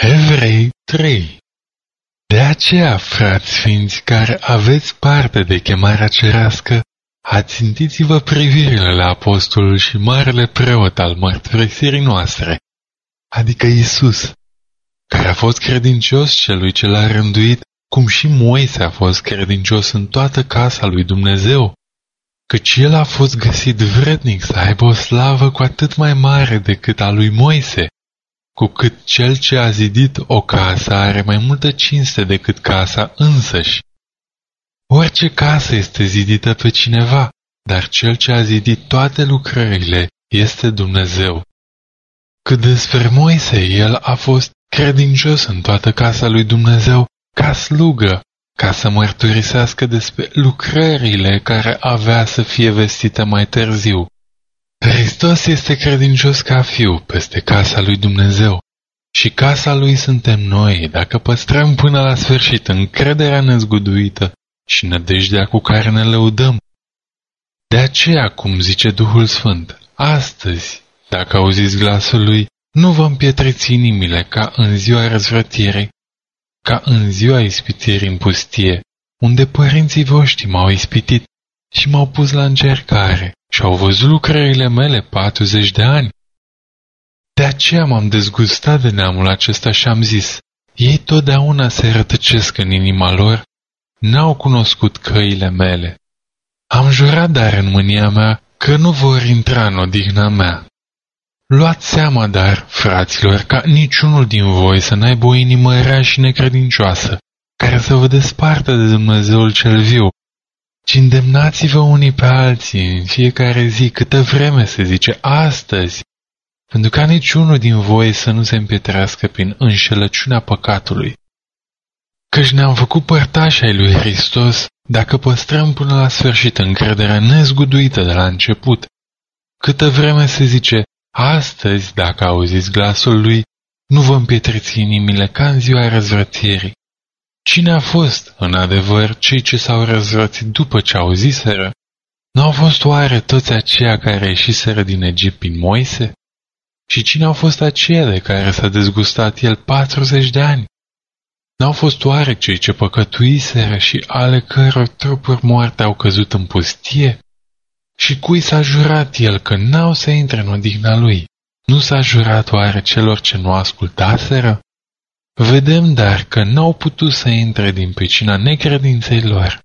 Evrei 3 De aceea, frați sfinți, care aveți parte de chemarea cerească, ațintiți-vă privirile la apostolul și marele preot al mărturisirii noastre, adică Isus, care a fost credincios celui ce l-a rânduit, cum și Moise a fost credincios în toată casa lui Dumnezeu, căci el a fost găsit vrednic să aibă o slavă cu atât mai mare decât a lui Moise cu cât cel ce a zidit o casă are mai multă cinste decât casa însăși. Orice casă este zidită pe cineva, dar cel ce a zidit toate lucrările este Dumnezeu. Cât despre Moise, el a fost credincios în toată casa lui Dumnezeu ca slugă, ca să mărturisească despre lucrările care avea să fie vestite mai târziu. Hristos este credincios ca fiu peste casa lui Dumnezeu. Și casa lui suntem noi. Dacă păstrăm până la sfârșit încrederea nezguduită și nădejdea cu care ne lăudăm. De aceea, cum zice Duhul Sfânt, astăzi, dacă auziți glasul lui, nu vă împietriți inimile ca în ziua răzvrătirii, ca în ziua ispitirii în pustie, unde părinții voștri m-au ispitit și m-au pus la încercare și au văzut lucrările mele 40 de ani. De aceea m-am dezgustat de neamul acesta și am zis, ei totdeauna se rătăcesc în inima lor, n-au cunoscut căile mele. Am jurat dar în mânia mea că nu vor intra în odihna mea. Luați seama dar, fraților, ca niciunul din voi să n-aibă o inimă rea și necredincioasă, care să vă despartă de Dumnezeul cel viu, ci îndemnați-vă unii pe alții în fiecare zi câtă vreme se zice astăzi, pentru ca niciunul din voi să nu se împietrească prin înșelăciunea păcatului. Căci ne-am făcut părtași ai lui Hristos dacă păstrăm până la sfârșit încrederea nezguduită de la început. Câtă vreme se zice, astăzi, dacă auziți glasul lui, nu vă împietriți inimile ca în ziua răzvrătierii. Cine a fost, în adevăr, cei ce s-au răzvrățit după ce au ziseră? Nu au fost oare toți aceia care ieșiseră din Egipt prin Moise? Și cine au fost aceia de care s-a dezgustat el 40 de ani? N-au fost oare cei ce păcătuiseră și ale căror trupuri moarte au căzut în pustie? Și cui s-a jurat el că n-au să intre în odihna lui? Nu s-a jurat oare celor ce nu ascultaseră? Vedem dar că n-au putut să intre din pricina necredinței lor.